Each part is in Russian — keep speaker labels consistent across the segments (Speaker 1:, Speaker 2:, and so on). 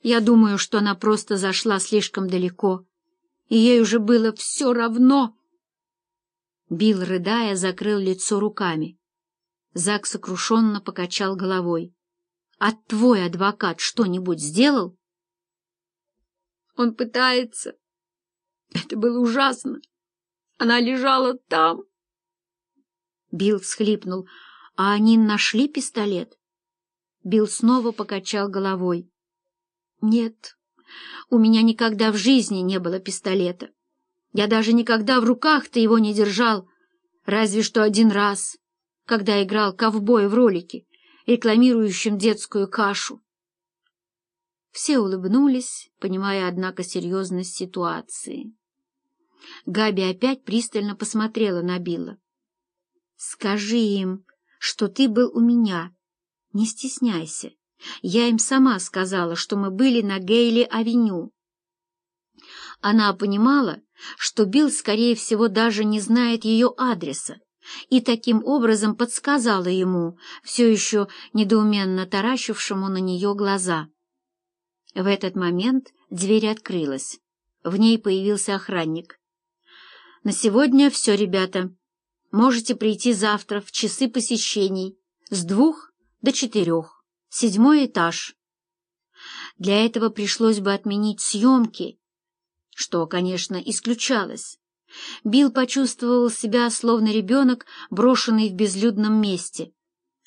Speaker 1: Я думаю, что она просто зашла слишком далеко, и ей уже было все равно. Билл, рыдая, закрыл лицо руками. Зак сокрушенно покачал головой. — А твой адвокат что-нибудь сделал? — Он пытается. Это было ужасно. Она лежала там. Билл всхлипнул. — А они нашли пистолет? Билл снова покачал головой. — Нет, у меня никогда в жизни не было пистолета. Я даже никогда в руках-то его не держал, разве что один раз, когда играл ковбоя в ролике, рекламирующем детскую кашу. Все улыбнулись, понимая, однако, серьезность ситуации. Габи опять пристально посмотрела на Билла. «Скажи им, что ты был у меня. Не стесняйся. Я им сама сказала, что мы были на Гейли-авеню. Она понимала, что Билл, скорее всего, даже не знает ее адреса, и таким образом подсказала ему, все еще недоуменно таращившему на нее глаза. В этот момент дверь открылась. В ней появился охранник. «На сегодня все, ребята. Можете прийти завтра в часы посещений с двух до четырех. Седьмой этаж». Для этого пришлось бы отменить съемки что, конечно, исключалось. Билл почувствовал себя словно ребенок, брошенный в безлюдном месте.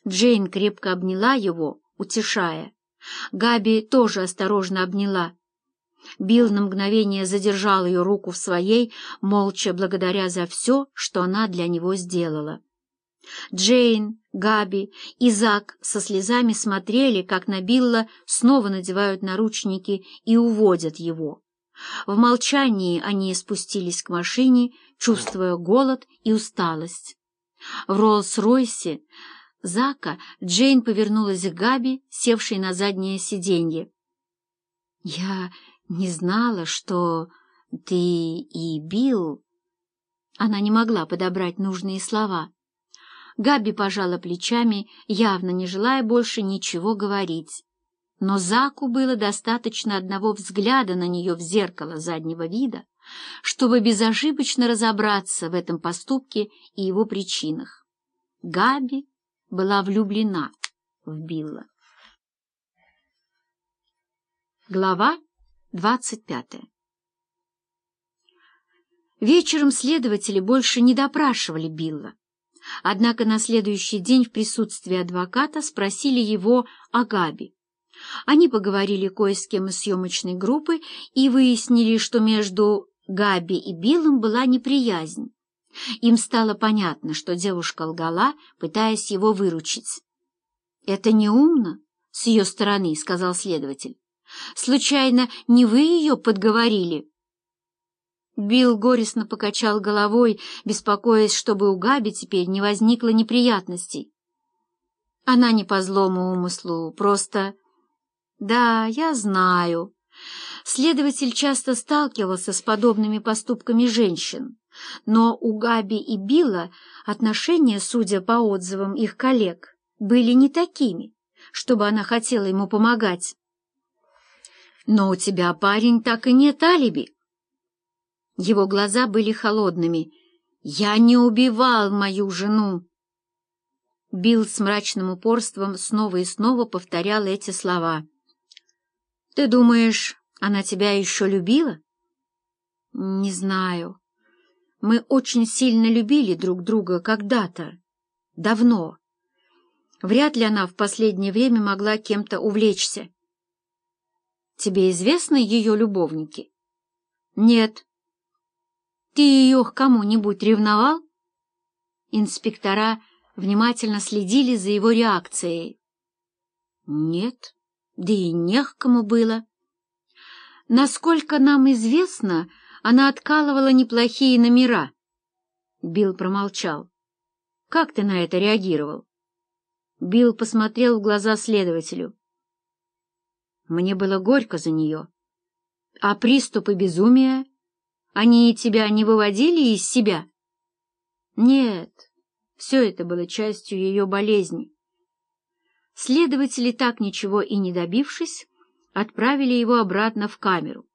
Speaker 1: Джейн крепко обняла его, утешая. Габи тоже осторожно обняла. Билл на мгновение задержал ее руку в своей, молча благодаря за все, что она для него сделала. Джейн, Габи и Зак со слезами смотрели, как на Билла снова надевают наручники и уводят его. В молчании они спустились к машине, чувствуя голод и усталость. В Роллс-Ройсе Зака Джейн повернулась к Габи, севшей на заднее сиденье. «Я не знала, что ты и Билл...» Она не могла подобрать нужные слова. Габи пожала плечами, явно не желая больше ничего говорить но Заку было достаточно одного взгляда на нее в зеркало заднего вида, чтобы безошибочно разобраться в этом поступке и его причинах. Габи была влюблена в Билла. Глава двадцать пятая Вечером следователи больше не допрашивали Билла. Однако на следующий день в присутствии адвоката спросили его о Габи. Они поговорили кое с кем из съемочной группы и выяснили, что между Габи и Биллом была неприязнь. Им стало понятно, что девушка лгала, пытаясь его выручить. «Это неумно с ее стороны», — сказал следователь. «Случайно не вы ее подговорили?» Билл горестно покачал головой, беспокоясь, чтобы у Габи теперь не возникло неприятностей. Она не по злому умыслу, просто да, я знаю. Следователь часто сталкивался с подобными поступками женщин, но у Габи и Билла отношения, судя по отзывам их коллег, были не такими, чтобы она хотела ему помогать. «Но у тебя, парень, так и нет алиби». Его глаза были холодными. «Я не убивал мою жену!» Билл с мрачным упорством снова и снова повторял эти слова. Ты думаешь, она тебя еще любила? Не знаю. Мы очень сильно любили друг друга когда-то, давно. Вряд ли она в последнее время могла кем-то увлечься. Тебе известны ее любовники? Нет. Ты ее к кому-нибудь ревновал? Инспектора внимательно следили за его реакцией. Нет да и не к кому было. Насколько нам известно, она откалывала неплохие номера. Билл промолчал. Как ты на это реагировал? Билл посмотрел в глаза следователю. Мне было горько за нее. А приступы безумия? Они тебя не выводили из себя? Нет, все это было частью ее болезни. Следователи, так ничего и не добившись, отправили его обратно в камеру.